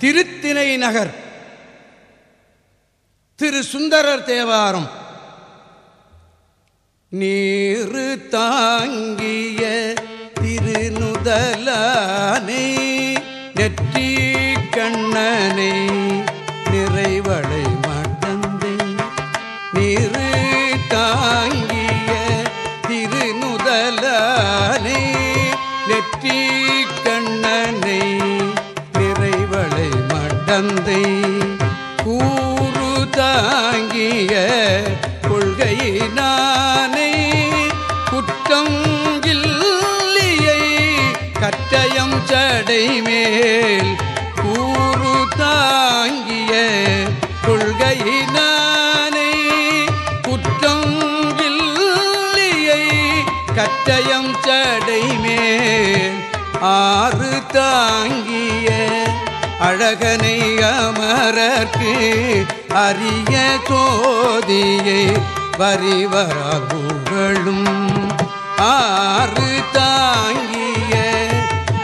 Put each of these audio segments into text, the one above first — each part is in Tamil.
திருத்தினை நகர். திரு சுந்தரர் தேவாரம். நீரு தாங்கிய திருநுதலானை நெற்றி கண்ணனை மடந்தை கூறு தாங்கிய கொள்கையினானை குற்றம் இல்லையை கட்டயம் சடைமேல் கூறு தாங்கிய கொள்கையினானை குற்றம் இல்லையை கட்டயம் சடைமேல் ஆறு தாங்கி அழகனை அமரர்க்கு அரிய சோதியை வரிவரால் ஆறு தாங்கிய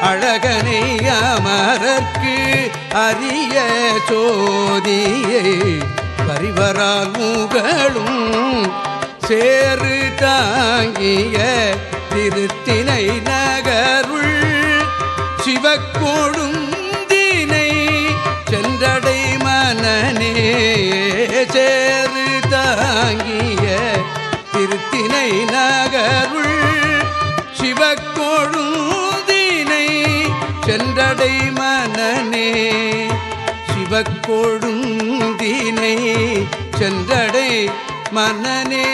அழகனை அமரர்க்கு அரிய சோதியை வரிவரால் முகழும் சேறு தாங்கிய திருத்தினை நகருள் சிவக்கொழுந்தினை சேறு தாங்கிய திருத்தினை நகருள் சிவக்கொழுந்தினை சென்றடை மனநே சிவக்கோழுந்தினை சென்றடை மனநே